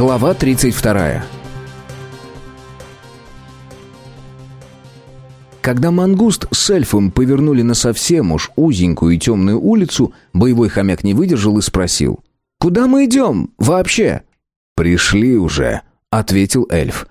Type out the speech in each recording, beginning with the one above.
Глава 32. Когда мангуст с эльфом повернули на совсем уж узенькую и темную улицу, боевой хомяк не выдержал и спросил. «Куда мы идем? Вообще?» «Пришли уже», — ответил эльф.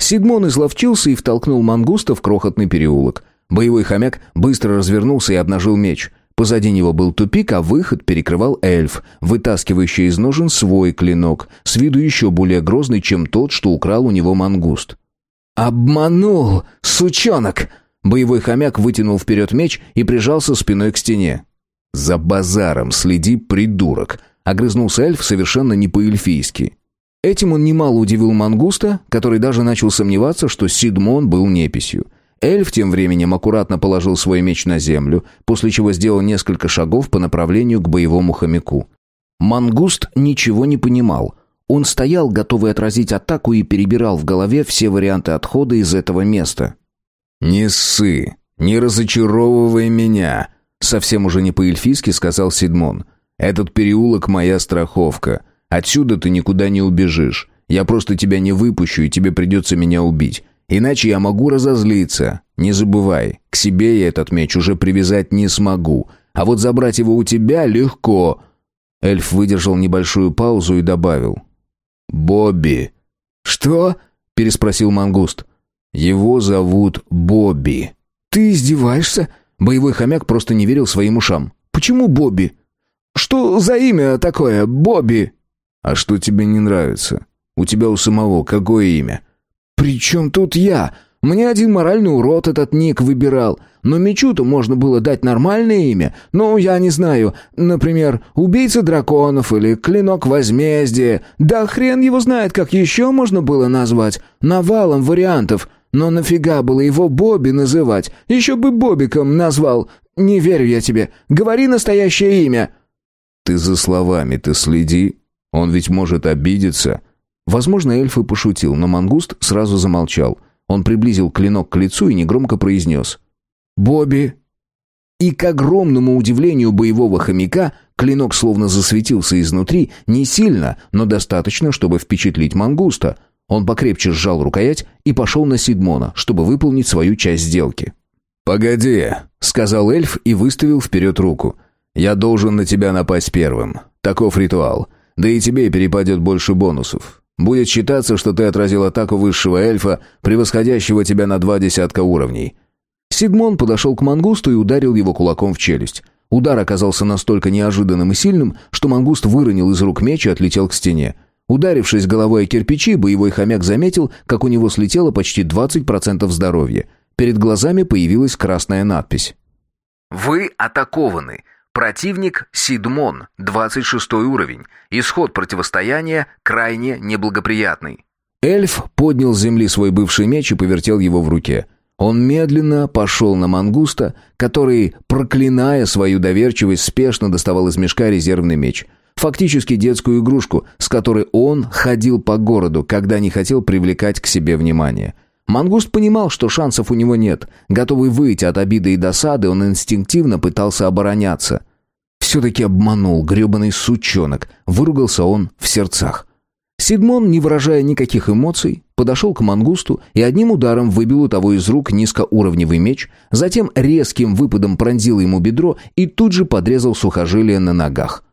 Сидмон изловчился и втолкнул мангуста в крохотный переулок. Боевой хомяк быстро развернулся и обнажил меч — Позади него был тупик, а выход перекрывал эльф, вытаскивающий из ножен свой клинок, с виду еще более грозный, чем тот, что украл у него мангуст. «Обманул, сучонок!» Боевой хомяк вытянул вперед меч и прижался спиной к стене. «За базаром следи, придурок!» — огрызнулся эльф совершенно не по-эльфийски. Этим он немало удивил мангуста, который даже начал сомневаться, что Сидмон был неписью. Эльф тем временем аккуратно положил свой меч на землю, после чего сделал несколько шагов по направлению к боевому хомяку. Мангуст ничего не понимал. Он стоял, готовый отразить атаку, и перебирал в голове все варианты отхода из этого места. «Не ссы, не разочаровывай меня», — совсем уже не по-эльфийски сказал Сидмон. «Этот переулок — моя страховка. Отсюда ты никуда не убежишь. Я просто тебя не выпущу, и тебе придется меня убить. Иначе я могу разозлиться. Не забывай, к себе я этот меч уже привязать не смогу. А вот забрать его у тебя легко». Эльф выдержал небольшую паузу и добавил. «Бобби». «Что?» — переспросил мангуст. «Его зовут Бобби». «Ты издеваешься?» Боевой хомяк просто не верил своим ушам. «Почему Бобби? Что за имя такое, Бобби?» «А что тебе не нравится? У тебя у самого какое имя?» «При чем тут я? Мне один моральный урод этот ник выбирал. Но мечу-то можно было дать нормальное имя. Ну, я не знаю. Например, убийца драконов или клинок возмездия. Да хрен его знает, как еще можно было назвать. Навалом вариантов. Но нафига было его Бобби называть? Еще бы Бобиком назвал. Не верю я тебе. Говори настоящее имя». «Ты за словами-то следи. Он ведь может обидеться». Возможно, эльф и пошутил, но мангуст сразу замолчал. Он приблизил клинок к лицу и негромко произнес. «Бобби!» И к огромному удивлению боевого хомяка клинок словно засветился изнутри, не сильно, но достаточно, чтобы впечатлить мангуста. Он покрепче сжал рукоять и пошел на Сидмона, чтобы выполнить свою часть сделки. «Погоди», — сказал эльф и выставил вперед руку. «Я должен на тебя напасть первым. Таков ритуал. Да и тебе перепадет больше бонусов. Будет считаться, что ты отразил атаку высшего эльфа, превосходящего тебя на два десятка уровней». Сигмон подошел к мангусту и ударил его кулаком в челюсть. Удар оказался настолько неожиданным и сильным, что мангуст выронил из рук меч и отлетел к стене. Ударившись головой о кирпичи, боевой хомяк заметил, как у него слетело почти 20% здоровья. Перед глазами появилась красная надпись. «Вы атакованы. Противник Сидмон, 26 уровень. Исход противостояния крайне неблагоприятный. Эльф поднял с земли свой бывший меч и повертел его в руке. Он медленно пошел на мангуста, который, проклиная свою доверчивость, спешно доставал из мешка резервный меч. Фактически детскую игрушку, с которой он ходил по городу, когда не хотел привлекать к себе внимание. Мангуст понимал, что шансов у него нет. Готовый выйти от обиды и досады, он инстинктивно пытался обороняться. «Все-таки обманул, гребаный сучонок», — выругался он в сердцах. Сидмон, не выражая никаких эмоций, подошел к мангусту и одним ударом выбил у того из рук низкоуровневый меч, затем резким выпадом пронзил ему бедро и тут же подрезал сухожилие на ногах.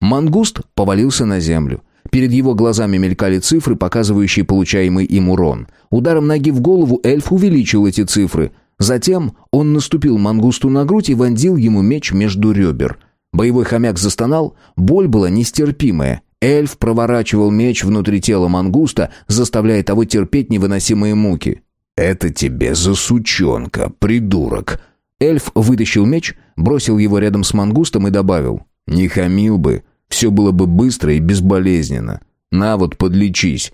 Мангуст повалился на землю. Перед его глазами мелькали цифры, показывающие получаемый им урон. Ударом ноги в голову эльф увеличил эти цифры. Затем он наступил мангусту на грудь и вонзил ему меч между ребер. Боевой хомяк застонал, боль была нестерпимая. Эльф проворачивал меч внутри тела мангуста, заставляя того терпеть невыносимые муки. «Это тебе за сучонка, придурок!» Эльф вытащил меч, бросил его рядом с мангустом и добавил. «Не хамил бы, все было бы быстро и безболезненно. На вот, подлечись».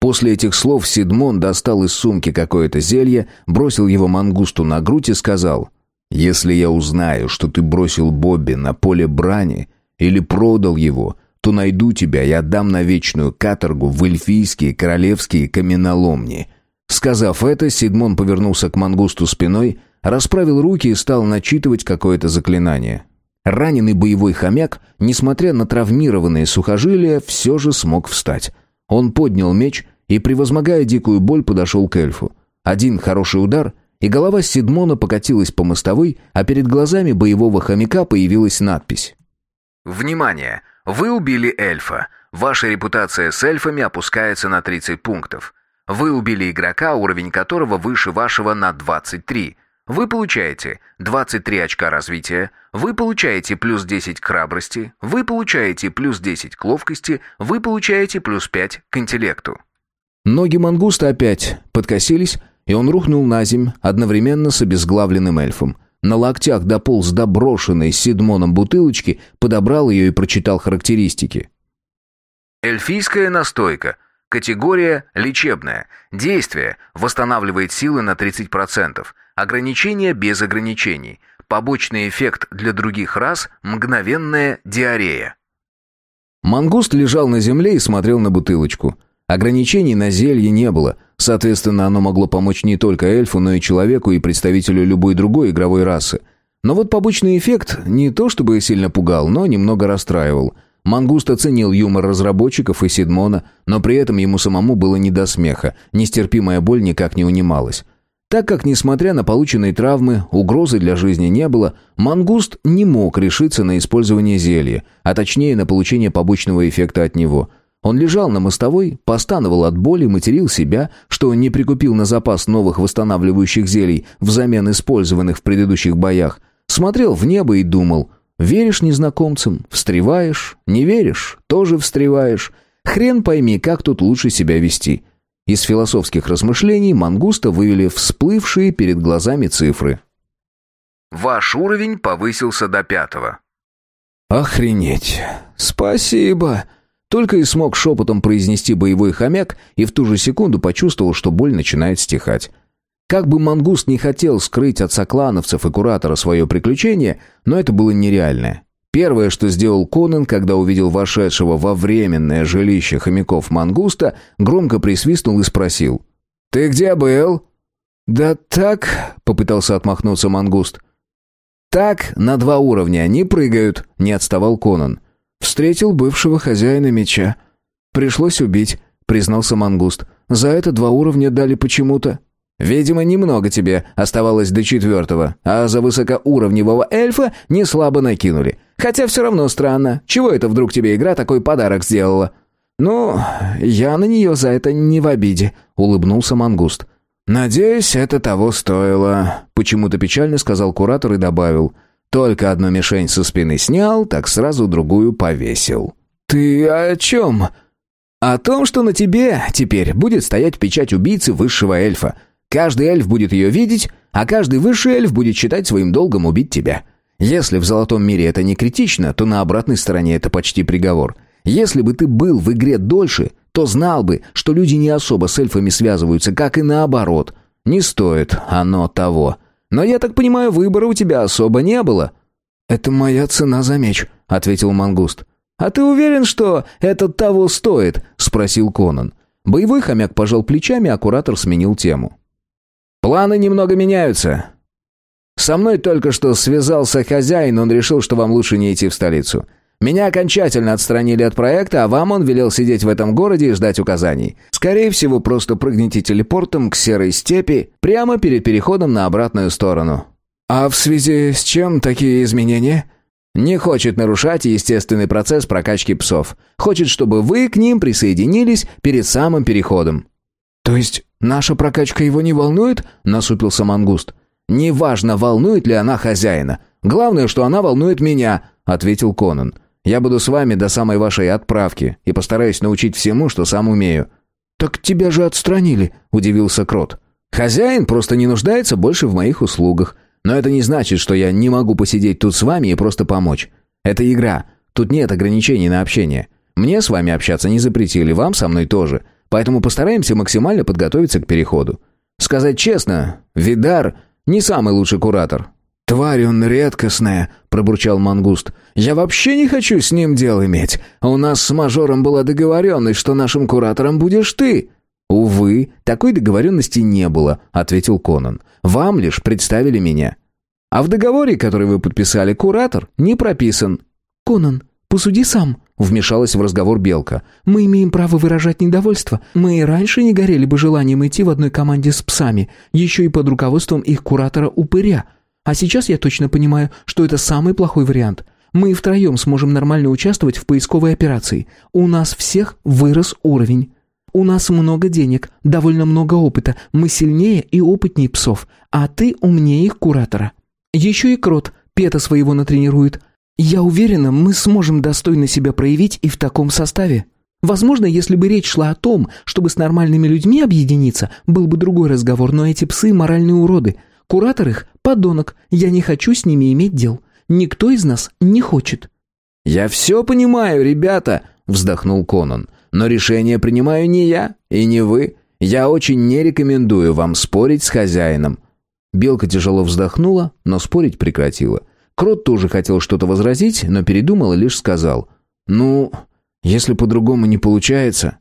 После этих слов Сидмон достал из сумки какое-то зелье, бросил его мангусту на грудь и сказал, «Если я узнаю, что ты бросил Бобби на поле брани или продал его, то найду тебя и отдам на вечную каторгу в эльфийские королевские каменоломни». Сказав это, Сидмон повернулся к мангусту спиной, расправил руки и стал начитывать какое-то заклинание. Раненый боевой хомяк, несмотря на травмированные сухожилия, все же смог встать. Он поднял меч и, превозмогая дикую боль, подошел к эльфу. Один хороший удар, и голова Сидмона покатилась по мостовой, а перед глазами боевого хомяка появилась надпись. «Внимание! Вы убили эльфа. Ваша репутация с эльфами опускается на 30 пунктов. Вы убили игрока, уровень которого выше вашего на 23. Вы получаете 23 очка развития, вы получаете плюс 10 к храбрости, вы получаете плюс 10 к ловкости, вы получаете плюс 5 к интеллекту. Ноги мангуста опять подкосились, и он рухнул на земь одновременно с обезглавленным эльфом. На локтях дополз до брошенной Сидмоном бутылочки, подобрал ее и прочитал характеристики. Эльфийская настойка – Категория «лечебная». Действие восстанавливает силы на 30%. Ограничение без ограничений. Побочный эффект для других рас – мгновенная диарея. Мангуст лежал на земле и смотрел на бутылочку. Ограничений на зелье не было, соответственно, оно могло помочь не только эльфу, но и человеку и представителю любой другой игровой расы. Но вот побочный эффект не то чтобы сильно пугал, но немного расстраивал – Мангуст оценил юмор разработчиков и Сидмона, но при этом ему самому было не до смеха, нестерпимая боль никак не унималась. Так как, несмотря на полученные травмы, угрозы для жизни не было, Мангуст не мог решиться на использование зелья, а точнее на получение побочного эффекта от него. Он лежал на мостовой, постановал от боли, материл себя, что не прикупил на запас новых восстанавливающих зелий взамен использованных в предыдущих боях, смотрел в небо и думал – Веришь незнакомцам, встреваешь, не веришь, тоже встреваешь. Хрен пойми, как тут лучше себя вести. Из философских размышлений Мангуста вывели всплывшие перед глазами цифры. Ваш уровень повысился до пятого. Охренеть. Спасибо. Только и смог шепотом произнести боевой хомяк и в ту же секунду почувствовал, что боль начинает стихать. Как бы Мангуст не хотел скрыть от соклановцев и куратора свое приключение, но это было нереально. Первое, что сделал Конан, когда увидел вошедшего во временное жилище хомяков Мангуста, громко присвистнул и спросил. «Ты где был?» «Да так...» — попытался отмахнуться Мангуст. «Так, на два уровня, не прыгают», — не отставал Конан. «Встретил бывшего хозяина меча. Пришлось убить», — признался Мангуст. «За это два уровня дали почему-то». Видимо, немного тебе оставалось до четвертого, а за высокоуровневого эльфа не слабо накинули. Хотя все равно странно, чего это вдруг тебе игра такой подарок сделала?» «Ну, я на нее за это не в обиде», — улыбнулся Мангуст. «Надеюсь, это того стоило», — почему-то печально сказал куратор и добавил. «Только одну мишень со спины снял, так сразу другую повесил». «Ты о чем?» «О том, что на тебе теперь будет стоять печать убийцы высшего эльфа. Каждый эльф будет ее видеть, а каждый высший эльф будет считать своим долгом убить тебя. Если в золотом мире это не критично, то на обратной стороне это почти приговор. Если бы ты был в игре дольше, то знал бы, что люди не особо с эльфами связываются, как и наоборот. Не стоит оно того. Но я так понимаю, выбора у тебя особо не было. Это моя цена за меч, ответил мангуст. А ты уверен, что это того стоит? спросил Конан. Боевой хомяк пожал плечами, а куратор сменил тему. Планы немного меняются. Со мной только что связался хозяин, он решил, что вам лучше не идти в столицу. Меня окончательно отстранили от проекта, а вам он велел сидеть в этом городе и ждать указаний. Скорее всего, просто прыгните телепортом к серой степи прямо перед переходом на обратную сторону. А в связи с чем такие изменения? Не хочет нарушать естественный процесс прокачки псов. Хочет, чтобы вы к ним присоединились перед самым переходом. То есть «Наша прокачка его не волнует?» — насупился мангуст. «Неважно, волнует ли она хозяина. Главное, что она волнует меня», — ответил Конан. «Я буду с вами до самой вашей отправки и постараюсь научить всему, что сам умею». «Так тебя же отстранили», — удивился Крот. «Хозяин просто не нуждается больше в моих услугах. Но это не значит, что я не могу посидеть тут с вами и просто помочь. Это игра. Тут нет ограничений на общение. Мне с вами общаться не запретили, вам со мной тоже. Поэтому постараемся максимально подготовиться к переходу. Сказать честно, Видар не самый лучший куратор. «Тварь он редкостная», — пробурчал Мангуст. «Я вообще не хочу с ним дел иметь. У нас с мажором была договоренность, что нашим куратором будешь ты». «Увы, такой договоренности не было», — ответил Конан. «Вам лишь представили меня. А в договоре, который вы подписали, куратор не прописан». «Конан, «Посуди сам», — вмешалась в разговор Белка. «Мы имеем право выражать недовольство. Мы и раньше не горели бы желанием идти в одной команде с псами, еще и под руководством их куратора-упыря. А сейчас я точно понимаю, что это самый плохой вариант. Мы втроем сможем нормально участвовать в поисковой операции. У нас всех вырос уровень. У нас много денег, довольно много опыта. Мы сильнее и опытнее псов, а ты умнее их куратора. Еще и крот Пета своего натренирует. Я уверена, мы сможем достойно себя проявить и в таком составе. Возможно, если бы речь шла о том, чтобы с нормальными людьми объединиться, был бы другой разговор, но эти псы – моральные уроды. Куратор их – подонок, я не хочу с ними иметь дел. Никто из нас не хочет». «Я все понимаю, ребята», — вздохнул Конан. «Но решение принимаю не я и не вы. Я очень не рекомендую вам спорить с хозяином». Белка тяжело вздохнула, но спорить прекратила. Крот тоже хотел что-то возразить, но передумал и лишь сказал. «Ну, если по-другому не получается...»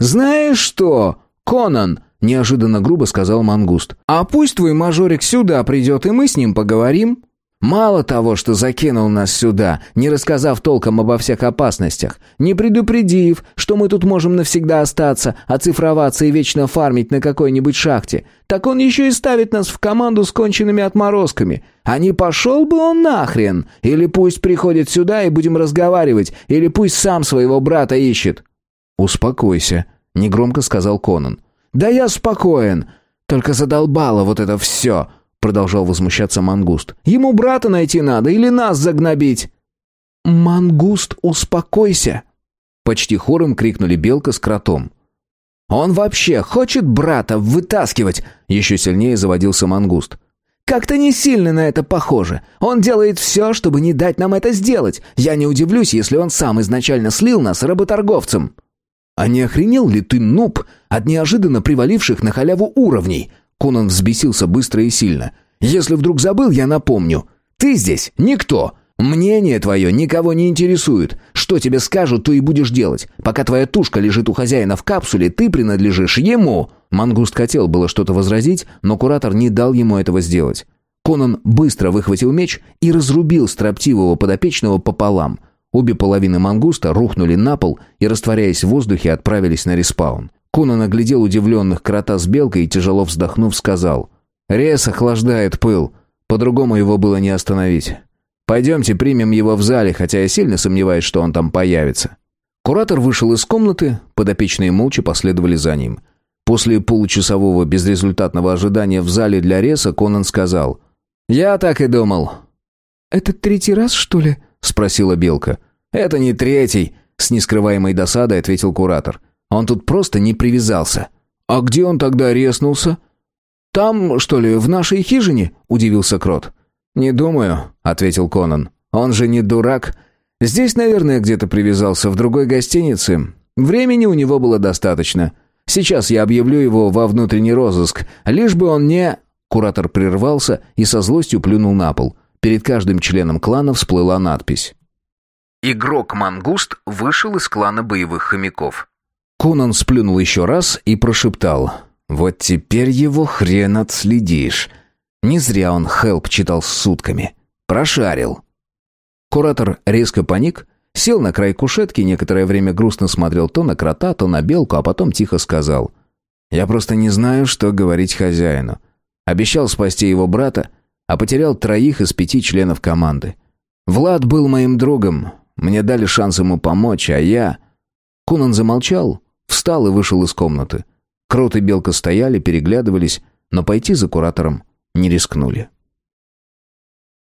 «Знаешь что, Конан?» — неожиданно грубо сказал Мангуст. «А пусть твой мажорик сюда придет, и мы с ним поговорим». Мало того, что закинул нас сюда, не рассказав толком обо всех опасностях, не предупредив, что мы тут можем навсегда остаться, оцифроваться и вечно фармить на какой-нибудь шахте, так он еще и ставит нас в команду с конченными отморозками. А не пошел бы он нахрен? Или пусть приходит сюда и будем разговаривать, или пусть сам своего брата ищет». «Успокойся», — негромко сказал Конан. «Да я спокоен, только задолбало вот это все». Продолжал возмущаться Мангуст. «Ему брата найти надо или нас загнобить?» «Мангуст, успокойся!» Почти хором крикнули Белка с кротом. «Он вообще хочет брата вытаскивать!» Еще сильнее заводился Мангуст. «Как-то не сильно на это похоже. Он делает все, чтобы не дать нам это сделать. Я не удивлюсь, если он сам изначально слил нас работорговцам». «А не охренел ли ты, нуб, от неожиданно приваливших на халяву уровней?» Конан взбесился быстро и сильно. «Если вдруг забыл, я напомню. Ты здесь никто. Мнение твое никого не интересует. Что тебе скажут, то и будешь делать. Пока твоя тушка лежит у хозяина в капсуле, ты принадлежишь ему». Мангуст хотел было что-то возразить, но куратор не дал ему этого сделать. Конан быстро выхватил меч и разрубил строптивого подопечного пополам. Обе половины мангуста рухнули на пол и, растворяясь в воздухе, отправились на респаун. Кунан оглядел удивленных крота с белкой и, тяжело вздохнув, сказал. «Рез охлаждает пыл. По-другому его было не остановить. Пойдемте примем его в зале, хотя я сильно сомневаюсь, что он там появится». Куратор вышел из комнаты, подопечные молча последовали за ним. После получасового безрезультатного ожидания в зале для Реса Конан сказал. «Я так и думал». «Это третий раз, что ли?» — спросила Белка. «Это не третий», — с нескрываемой досадой ответил куратор. Он тут просто не привязался. А где он тогда резнулся? Там, что ли, в нашей хижине? удивился Крот. Не думаю, ответил Конан. Он же не дурак. Здесь, наверное, где-то привязался в другой гостинице. Времени у него было достаточно. Сейчас я объявлю его во внутренний розыск, лишь бы он не Куратор прервался и со злостью плюнул на пол. Перед каждым членом клана всплыла надпись. Игрок Мангуст вышел из клана боевых хомяков. Конан сплюнул еще раз и прошептал. «Вот теперь его хрен отследишь». Не зря он «Хелп» читал с сутками. Прошарил. Куратор резко паник, сел на край кушетки, некоторое время грустно смотрел то на крота, то на белку, а потом тихо сказал. «Я просто не знаю, что говорить хозяину. Обещал спасти его брата, а потерял троих из пяти членов команды. Влад был моим другом, мне дали шанс ему помочь, а я...» Кунан замолчал, Встал и вышел из комнаты. Крот и Белка стояли, переглядывались, но пойти за куратором не рискнули.